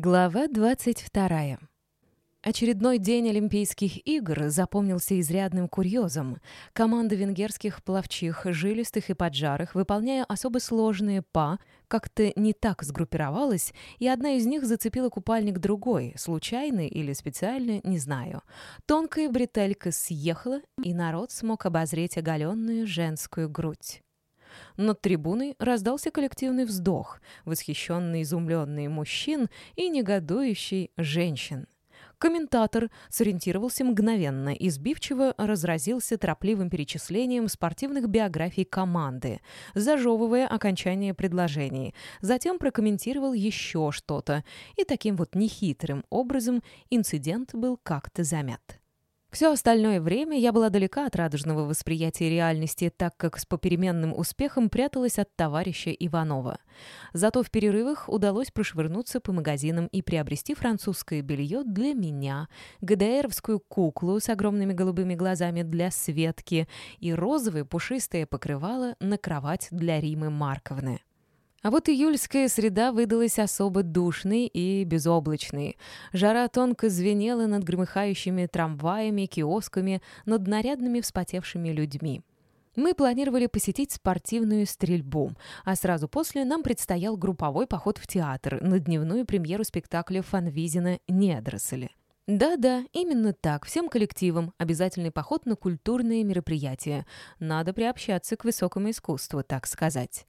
Глава 22. Очередной день Олимпийских игр запомнился изрядным курьезом. Команда венгерских пловчих, жилистых и поджарых, выполняя особо сложные па, как-то не так сгруппировалась, и одна из них зацепила купальник другой, случайно или специально, не знаю. Тонкая бретелька съехала, и народ смог обозреть оголенную женскую грудь. Над трибуной раздался коллективный вздох, восхищенный изумленный мужчин и негодующий женщин. Комментатор сориентировался мгновенно и сбивчиво разразился торопливым перечислением спортивных биографий команды, зажевывая окончание предложений. Затем прокомментировал еще что-то, и таким вот нехитрым образом инцидент был как-то замят. Все остальное время я была далека от радужного восприятия реальности, так как с попеременным успехом пряталась от товарища Иванова. Зато в перерывах удалось прошвырнуться по магазинам и приобрести французское белье для меня, ГДРовскую куклу с огромными голубыми глазами для Светки и розовое пушистое покрывало на кровать для Римы Марковны. А вот июльская среда выдалась особо душной и безоблачной. Жара тонко звенела над громыхающими трамваями, киосками, над нарядными вспотевшими людьми. Мы планировали посетить спортивную стрельбу, а сразу после нам предстоял групповой поход в театр на дневную премьеру спектакля Фанвизина «Недоросли». Да-да, именно так, всем коллективам обязательный поход на культурные мероприятия. Надо приобщаться к высокому искусству, так сказать.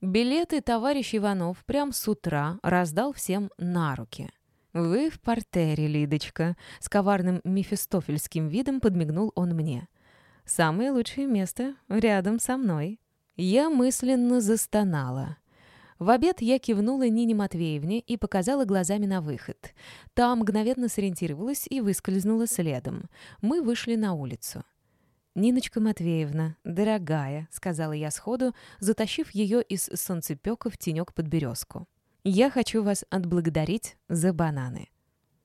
Билеты товарищ Иванов прям с утра раздал всем на руки. «Вы в портере, Лидочка», — с коварным мефистофельским видом подмигнул он мне. «Самое лучшее место рядом со мной». Я мысленно застонала. В обед я кивнула Нине Матвеевне и показала глазами на выход. Та мгновенно сориентировалась и выскользнула следом. Мы вышли на улицу. «Ниночка Матвеевна, дорогая», — сказала я сходу, затащив ее из солнцепека в тенек под березку. «Я хочу вас отблагодарить за бананы».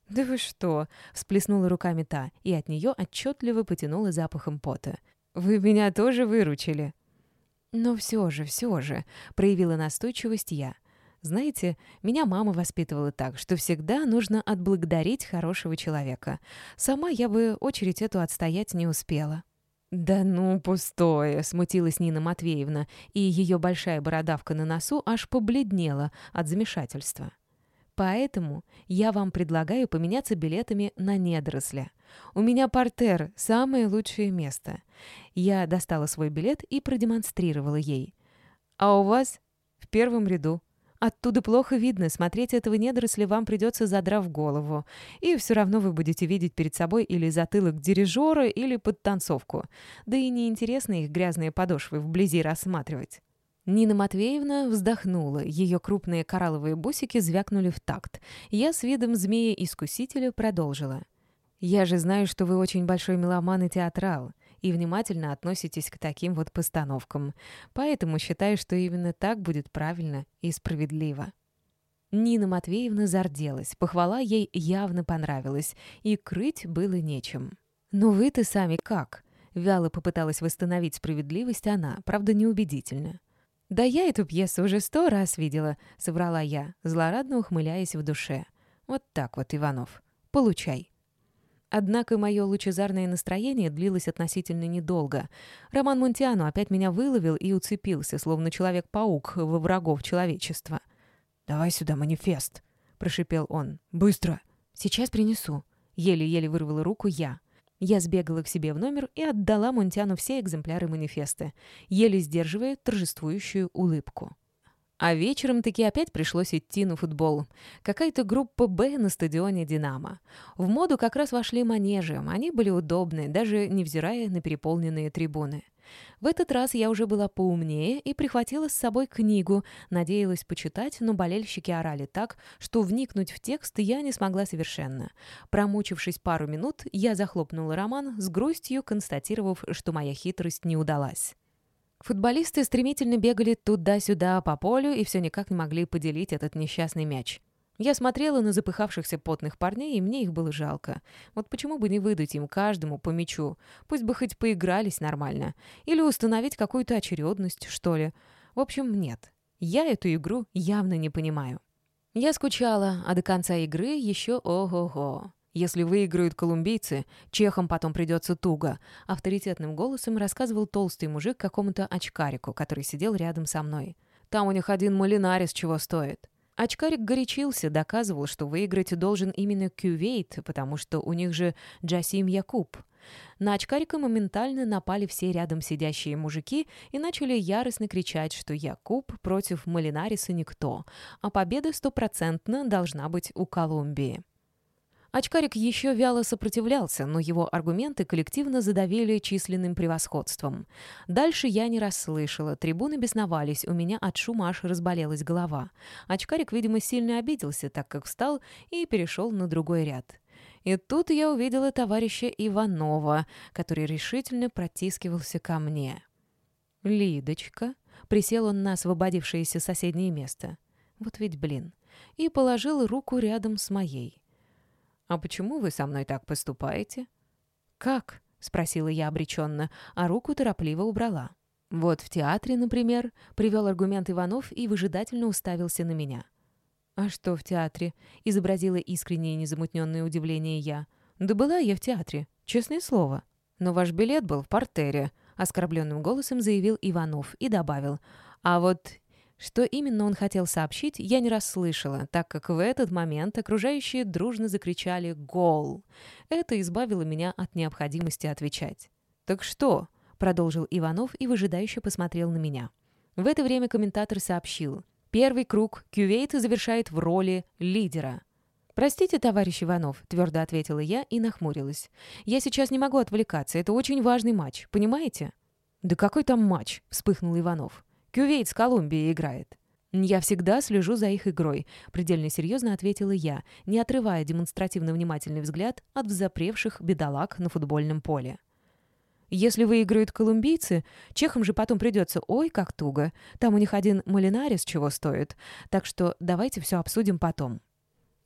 «Да вы что?» — всплеснула руками та, и от нее отчетливо потянула запахом пота. «Вы меня тоже выручили». «Но все же, все же», — проявила настойчивость я. «Знаете, меня мама воспитывала так, что всегда нужно отблагодарить хорошего человека. Сама я бы очередь эту отстоять не успела». «Да ну, пустое!» — смутилась Нина Матвеевна, и ее большая бородавка на носу аж побледнела от замешательства. «Поэтому я вам предлагаю поменяться билетами на недоросля. У меня портер — самое лучшее место. Я достала свой билет и продемонстрировала ей. А у вас в первом ряду. Оттуда плохо видно, смотреть этого недоросля вам придется задрав голову. И все равно вы будете видеть перед собой или затылок дирижера, или подтанцовку. Да и неинтересно их грязные подошвы вблизи рассматривать. Нина Матвеевна вздохнула, ее крупные коралловые бусики звякнули в такт. Я с видом змея-искусителя продолжила. «Я же знаю, что вы очень большой меломан и театрал, и внимательно относитесь к таким вот постановкам, поэтому считаю, что именно так будет правильно и справедливо». Нина Матвеевна зарделась, похвала ей явно понравилась, и крыть было нечем. «Ну вы-то сами как?» Вяло попыталась восстановить справедливость она, правда, неубедительно. «Да я эту пьесу уже сто раз видела», — соврала я, злорадно ухмыляясь в душе. «Вот так вот, Иванов. Получай». Однако мое лучезарное настроение длилось относительно недолго. Роман Монтиано опять меня выловил и уцепился, словно человек-паук во врагов человечества. «Давай сюда манифест», — прошипел он. «Быстро!» «Сейчас принесу». Еле-еле вырвала руку я. Я сбегала к себе в номер и отдала Монтиану все экземпляры манифеста, еле сдерживая торжествующую улыбку. А вечером таки опять пришлось идти на футбол. Какая-то группа «Б» на стадионе «Динамо». В моду как раз вошли манежи. Они были удобны, даже невзирая на переполненные трибуны. В этот раз я уже была поумнее и прихватила с собой книгу, надеялась почитать, но болельщики орали так, что вникнуть в текст я не смогла совершенно. Промучившись пару минут, я захлопнула роман, с грустью констатировав, что моя хитрость не удалась. Футболисты стремительно бегали туда-сюда по полю и все никак не могли поделить этот несчастный мяч. Я смотрела на запыхавшихся потных парней, и мне их было жалко. Вот почему бы не выдать им каждому по мячу? Пусть бы хоть поигрались нормально. Или установить какую-то очередность, что ли. В общем, нет. Я эту игру явно не понимаю. Я скучала, а до конца игры еще ого-го. Если выиграют колумбийцы, чехам потом придется туго», — авторитетным голосом рассказывал толстый мужик какому-то очкарику, который сидел рядом со мной. «Там у них один малинарис чего стоит». Очкарик горячился, доказывал, что выиграть должен именно Кювейт, потому что у них же Джасим Якуб. На очкарика моментально напали все рядом сидящие мужики и начали яростно кричать, что Якуб против Малинариса никто, а победа стопроцентно должна быть у Колумбии. Очкарик еще вяло сопротивлялся, но его аргументы коллективно задавили численным превосходством. Дальше я не расслышала, трибуны бесновались, у меня от шума аж разболелась голова. Очкарик, видимо, сильно обиделся, так как встал и перешел на другой ряд. И тут я увидела товарища Иванова, который решительно протискивался ко мне. «Лидочка», — присел он на освободившееся соседнее место. «Вот ведь блин». И положил руку рядом с моей. «А почему вы со мной так поступаете?» «Как?» — спросила я обреченно, а руку торопливо убрала. «Вот в театре, например», — привел аргумент Иванов и выжидательно уставился на меня. «А что в театре?» — изобразила искреннее незамутненное удивление я. «Да была я в театре, честное слово. Но ваш билет был в портере», — оскорбленным голосом заявил Иванов и добавил. «А вот что именно он хотел сообщить, я не расслышала, так как в этот момент окружающие дружно закричали «Гол!». Это избавило меня от необходимости отвечать. «Так что?» — продолжил Иванов и выжидающе посмотрел на меня. В это время комментатор сообщил. Первый круг Кювейт завершает в роли лидера. «Простите, товарищ Иванов», — твердо ответила я и нахмурилась. «Я сейчас не могу отвлекаться, это очень важный матч, понимаете?» «Да какой там матч?» — вспыхнул Иванов. Кювейт с Колумбией играет». «Я всегда слежу за их игрой», — предельно серьезно ответила я, не отрывая демонстративно внимательный взгляд от взапревших бедолаг на футбольном поле. «Если выиграют колумбийцы, чехам же потом придется ой, как туго. Там у них один малинарис чего стоит. Так что давайте все обсудим потом».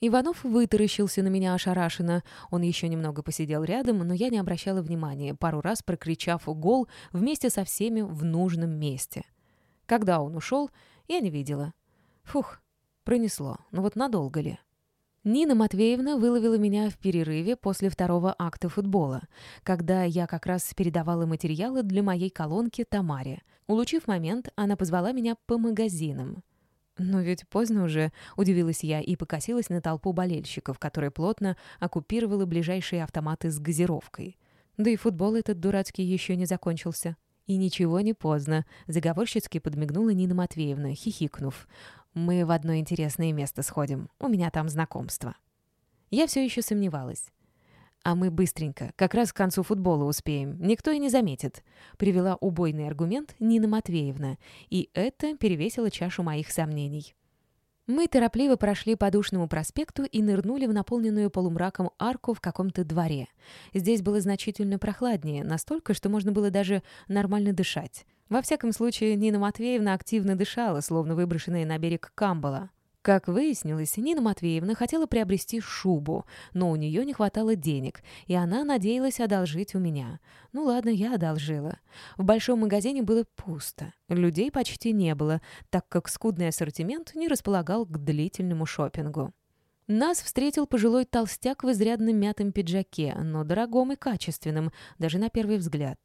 Иванов вытаращился на меня ошарашенно. Он еще немного посидел рядом, но я не обращала внимания, пару раз прокричав «гол» вместе со всеми в нужном месте — когда он ушел, я не видела. Фух, пронесло. Ну вот надолго ли? Нина Матвеевна выловила меня в перерыве после второго акта футбола, когда я как раз передавала материалы для моей колонки Тамаре. Улучив момент, она позвала меня по магазинам. «Но ведь поздно уже», — удивилась я и покосилась на толпу болельщиков, которая плотно оккупировала ближайшие автоматы с газировкой. Да и футбол этот дурацкий еще не закончился. «И ничего не поздно», — заговорщицки подмигнула Нина Матвеевна, хихикнув. «Мы в одно интересное место сходим. У меня там знакомство». Я все еще сомневалась. «А мы быстренько, как раз к концу футбола успеем. Никто и не заметит», — привела убойный аргумент Нина Матвеевна, и это перевесило чашу моих сомнений. Мы торопливо прошли по Душному проспекту и нырнули в наполненную полумраком арку в каком-то дворе. Здесь было значительно прохладнее, настолько, что можно было даже нормально дышать. Во всяком случае, Нина Матвеевна активно дышала, словно выброшенная на берег камбала. Как выяснилось, Нина Матвеевна хотела приобрести шубу, но у нее не хватало денег, и она надеялась одолжить у меня. Ну ладно, я одолжила. В большом магазине было пусто. Людей почти не было, так как скудный ассортимент не располагал к длительному шопингу. Нас встретил пожилой толстяк в изрядно мятом пиджаке, но дорогом и качественном, даже на первый взгляд.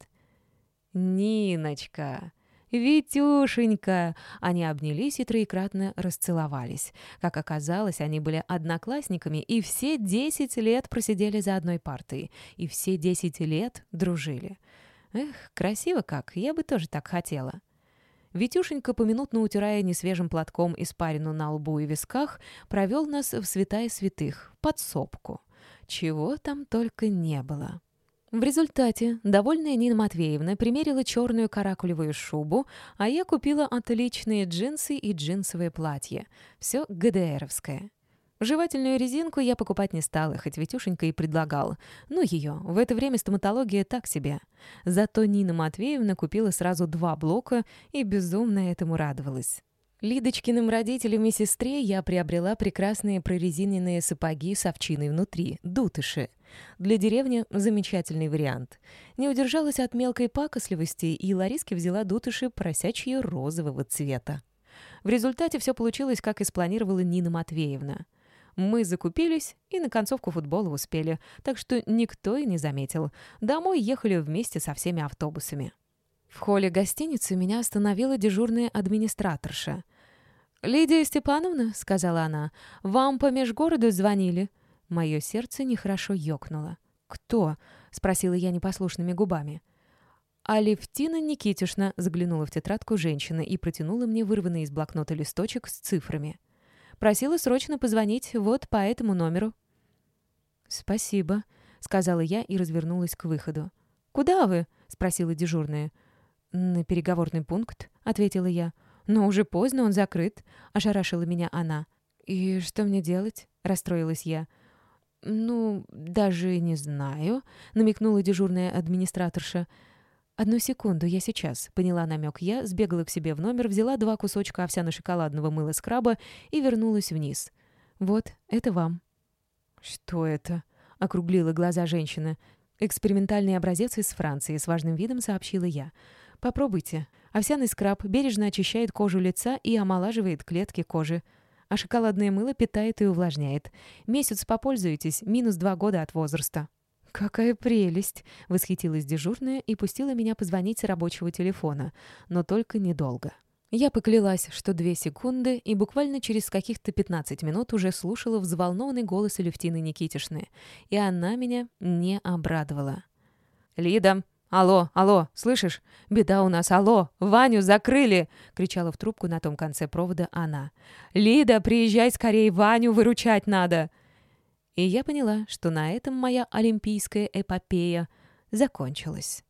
«Ниночка!» «Витюшенька!» Они обнялись и троекратно расцеловались. Как оказалось, они были одноклассниками и все десять лет просидели за одной партой. И все десять лет дружили. Эх, красиво как, я бы тоже так хотела. Витюшенька, поминутно утирая несвежим платком испарину на лбу и висках, провел нас в святая святых, под сопку. Чего там только не было. В результате довольная Нина Матвеевна примерила черную каракулевую шубу, а я купила отличные джинсы и джинсовое платье. Все ГДРовское. Жевательную резинку я покупать не стала, хоть Витюшенька и предлагал. Ну ее, в это время стоматология так себе. Зато Нина Матвеевна купила сразу два блока и безумно этому радовалась. Лидочкиным родителям и сестре я приобрела прекрасные прорезиненные сапоги с овчиной внутри, дутыши. Для деревни замечательный вариант. Не удержалась от мелкой пакосливости, и Лариске взяла дутыши просячье розового цвета. В результате все получилось, как и спланировала Нина Матвеевна. Мы закупились и на концовку футбола успели, так что никто и не заметил. Домой ехали вместе со всеми автобусами. В холле гостиницы меня остановила дежурная администраторша. «Лидия Степановна», — сказала она, — «вам по межгороду звонили». Мое сердце нехорошо ёкнуло. «Кто?» — спросила я непослушными губами. Алевтина Никитишна заглянула в тетрадку женщины и протянула мне вырванный из блокнота листочек с цифрами. Просила срочно позвонить вот по этому номеру. «Спасибо», — сказала я и развернулась к выходу. «Куда вы?» — спросила дежурная. «На переговорный пункт», — ответила я. «Но уже поздно, он закрыт», — ошарашила меня она. «И что мне делать?» — расстроилась я. «Ну, даже не знаю», — намекнула дежурная администраторша. «Одну секунду, я сейчас», — поняла намек я, сбегала к себе в номер, взяла два кусочка овсяно-шоколадного мыла скраба и вернулась вниз. «Вот, это вам». «Что это?» — округлила глаза женщина. «Экспериментальный образец из Франции», — с важным видом сообщила я. «Попробуйте. Овсяный скраб бережно очищает кожу лица и омолаживает клетки кожи. А шоколадное мыло питает и увлажняет. Месяц попользуйтесь, минус два года от возраста». «Какая прелесть!» — восхитилась дежурная и пустила меня позвонить с рабочего телефона, но только недолго. Я поклялась, что две секунды, и буквально через каких-то 15 минут уже слушала взволнованный голос Алевтины Никитишны, и она меня не обрадовала. «Лида! Алло, алло, слышишь? Беда у нас, алло! Ваню закрыли!» — кричала в трубку на том конце провода она. «Лида, приезжай скорее, Ваню выручать надо!» И я поняла, что на этом моя олимпийская эпопея закончилась.